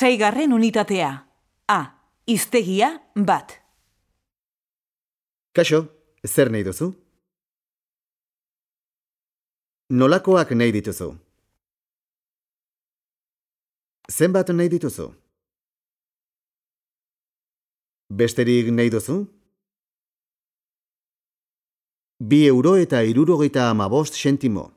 Zaigarren unitatea. A. Iztegia bat. Kaixo, zer nahi duzu? Nolakoak nahi dituzu? Zenbat nahi dituzu? Besterik nahi duzu? Bi euro eta irurogeita amabost sentimo.